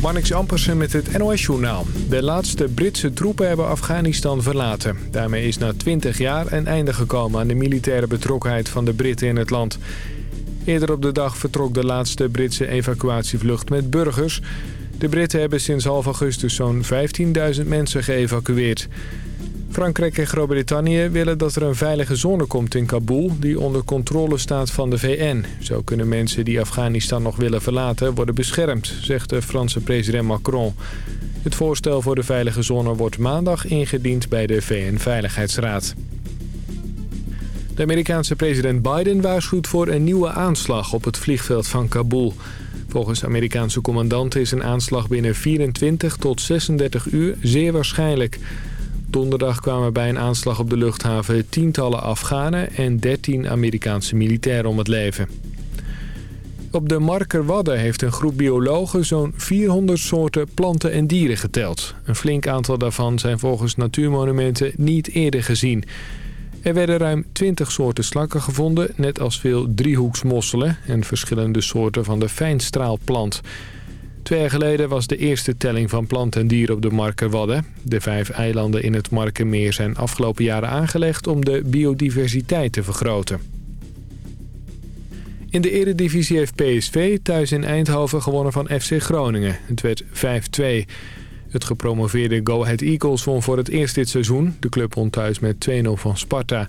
Marnix Ampersen met het NOS-journaal. De laatste Britse troepen hebben Afghanistan verlaten. Daarmee is na 20 jaar een einde gekomen aan de militaire betrokkenheid van de Britten in het land. Eerder op de dag vertrok de laatste Britse evacuatievlucht met burgers. De Britten hebben sinds half augustus zo'n 15.000 mensen geëvacueerd. Frankrijk en Groot-Brittannië willen dat er een veilige zone komt in Kabul... die onder controle staat van de VN. Zo kunnen mensen die Afghanistan nog willen verlaten worden beschermd... zegt de Franse president Macron. Het voorstel voor de veilige zone wordt maandag ingediend bij de VN-veiligheidsraad. De Amerikaanse president Biden waarschuwt voor een nieuwe aanslag op het vliegveld van Kabul. Volgens Amerikaanse commandanten is een aanslag binnen 24 tot 36 uur zeer waarschijnlijk... Donderdag kwamen bij een aanslag op de luchthaven tientallen Afghanen en 13 Amerikaanse militairen om het leven. Op de Markerwadden heeft een groep biologen zo'n 400 soorten planten en dieren geteld. Een flink aantal daarvan zijn volgens natuurmonumenten niet eerder gezien. Er werden ruim 20 soorten slakken gevonden, net als veel driehoeksmosselen en verschillende soorten van de fijnstraalplant. Twee jaar geleden was de eerste telling van planten en dieren op de Markerwadden. De vijf eilanden in het Markermeer zijn afgelopen jaren aangelegd om de biodiversiteit te vergroten. In de eredivisie heeft PSV thuis in Eindhoven gewonnen van FC Groningen. Het werd 5-2. Het gepromoveerde Go Ahead Eagles won voor het eerst dit seizoen. De club won thuis met 2-0 van Sparta.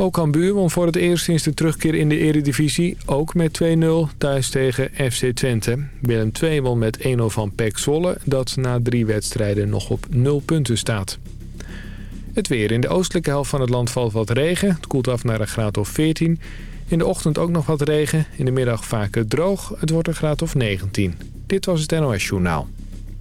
Ook Cambuur won voor het eerst sinds de terugkeer in de eredivisie. Ook met 2-0 thuis tegen FC Twente. Willem II won met 1-0 van PEC Zwolle. Dat na drie wedstrijden nog op 0 punten staat. Het weer. In de oostelijke helft van het land valt wat regen. Het koelt af naar een graad of 14. In de ochtend ook nog wat regen. In de middag vaker droog. Het wordt een graad of 19. Dit was het NOS Journaal.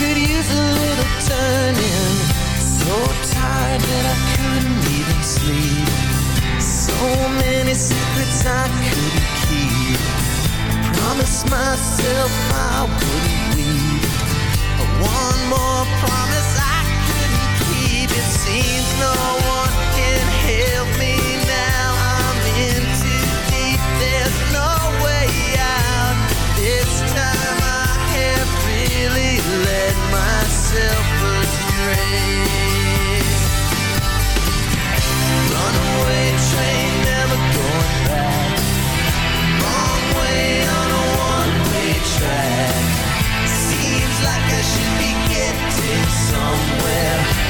Could use a little turning. So tired that I couldn't even sleep. So many secrets I couldn't keep. Promised myself I wouldn't leave One more promise I couldn't keep. It seems no one can help me now. I'm in too deep, there's no way out. This time I have really let myself astray. Runaway train, never going back. Way on a one-way track. Seems like I should be getting somewhere.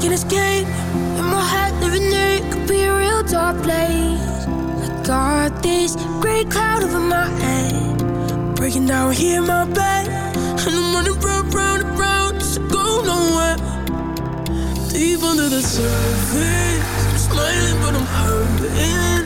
can't escape. In my head, living there, it could be a real dark place. I got this gray cloud over my head, breaking down here in my bed, and I'm running round, round, and round just to go nowhere. Deep under the surface, I'm smiling, but I'm hurting.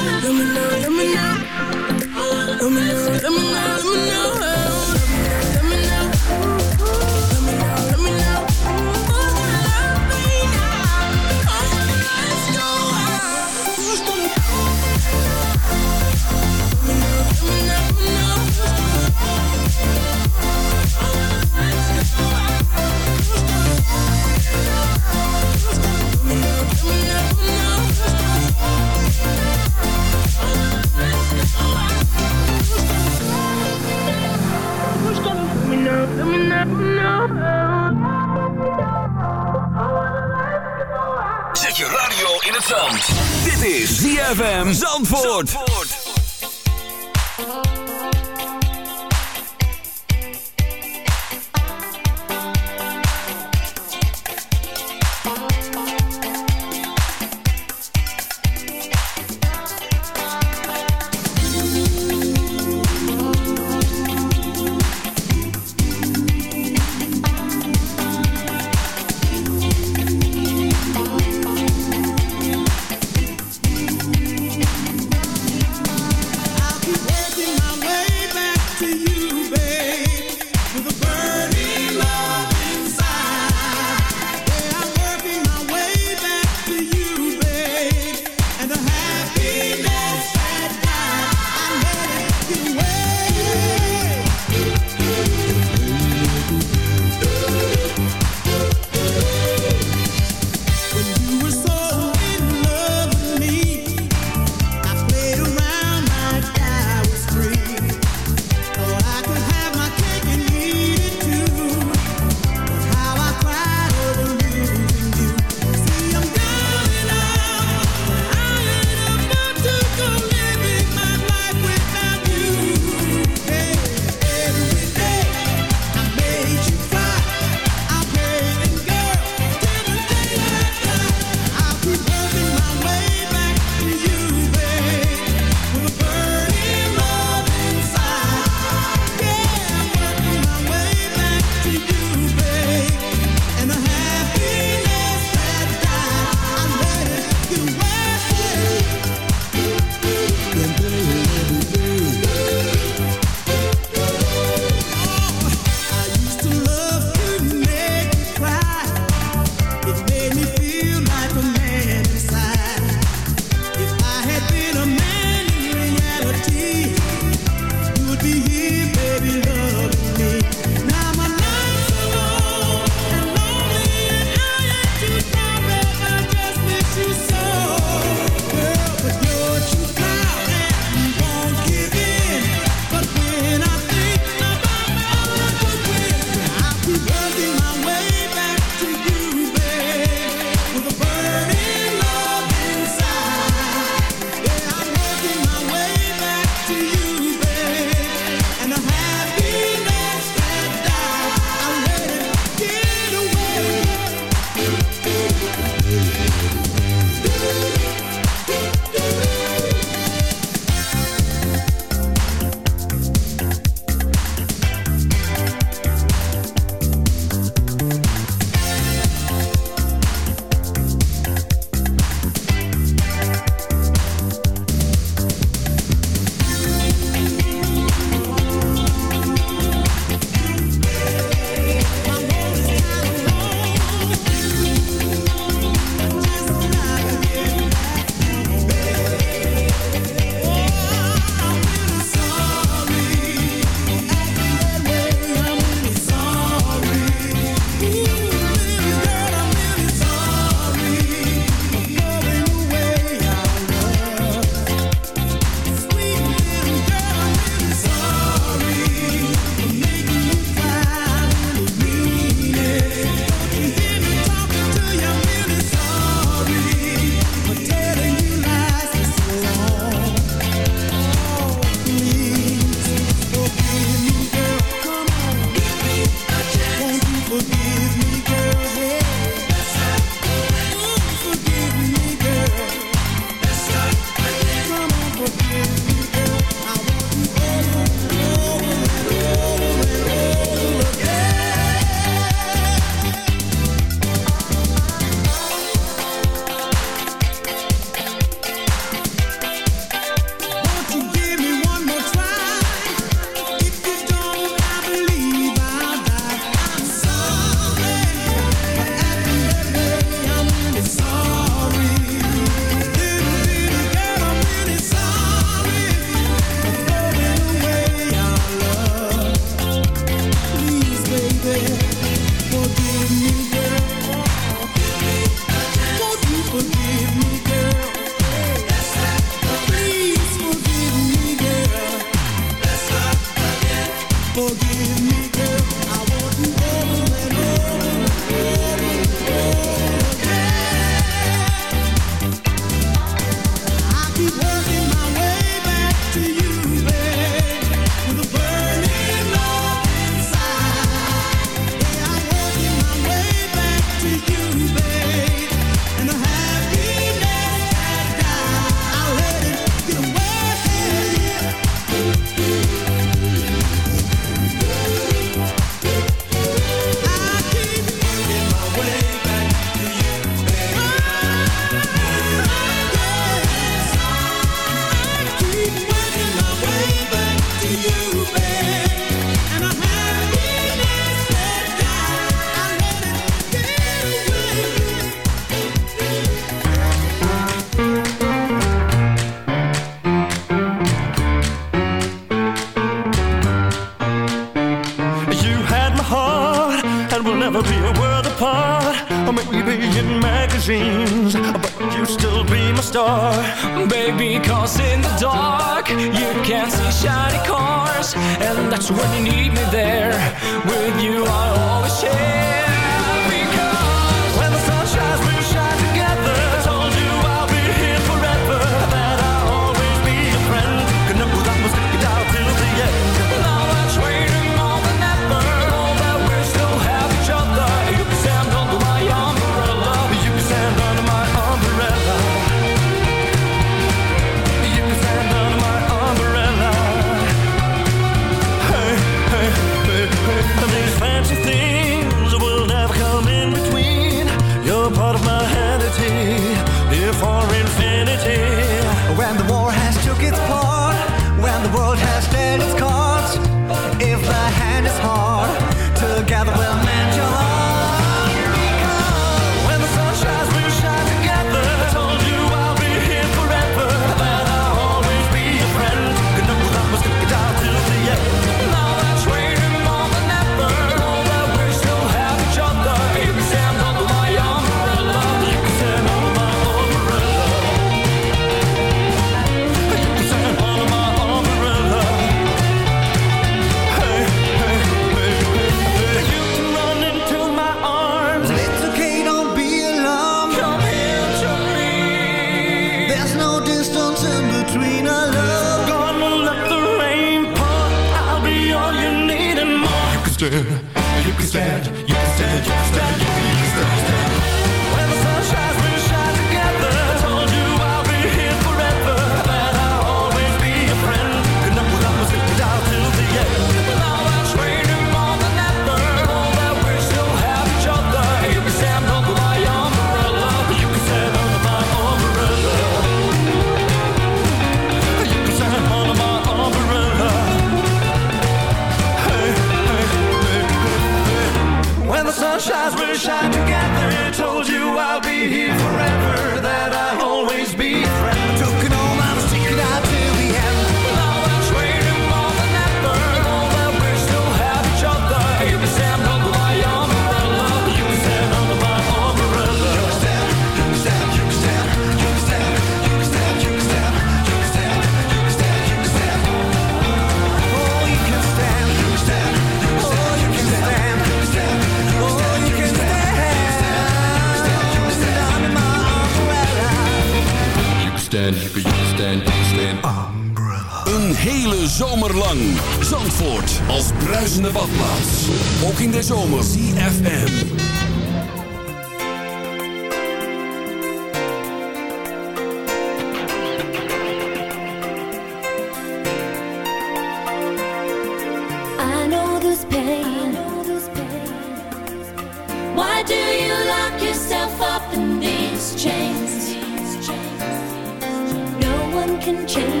You down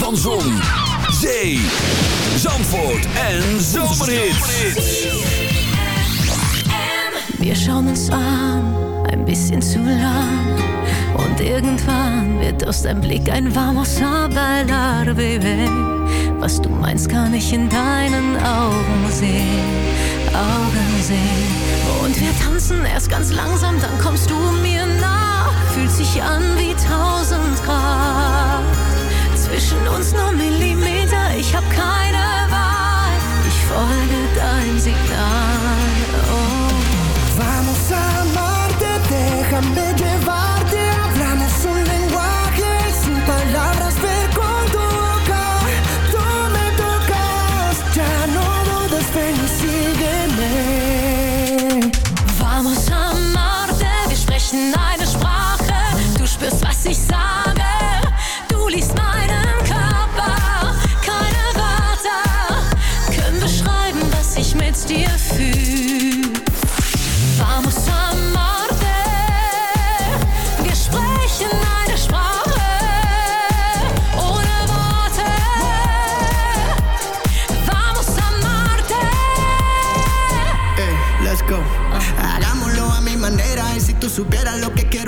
van Zon, Zee, Zandvoort en Zomerhits. Wir schauen uns an, ein bisschen zu lang. Und irgendwann wird aus deinem Blick ein Vamos a bailar, baby. Was du meinst, kann ich in deinen Augen sehen. Augen sehen. Und wir tanzen erst ganz langsam, dann kommst du mir nah. Fühlt sich an wie tausend Grad zwischen uns nur Millimeter. Ich hab keine Wahl. Ich folge deinem Signal.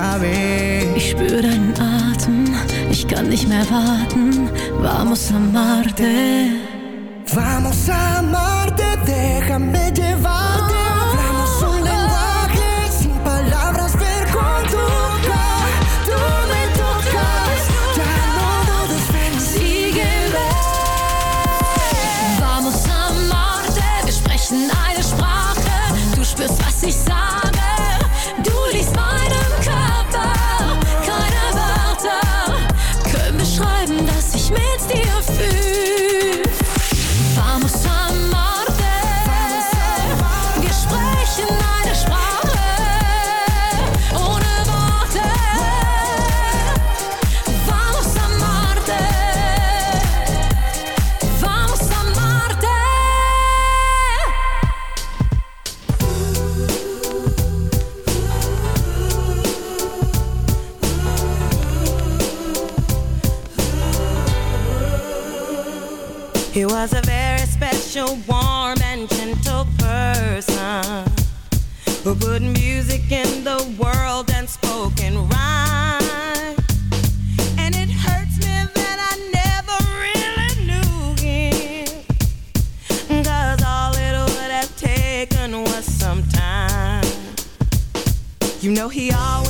KW. Ich spür deinen Atem, ich kann nicht mehr warten. Vamos a Marte. Vamos a Marte, déjame llevar. music in the world and spoken rhyme. And it hurts me that I never really knew all it would have taken was some time. You know, he always.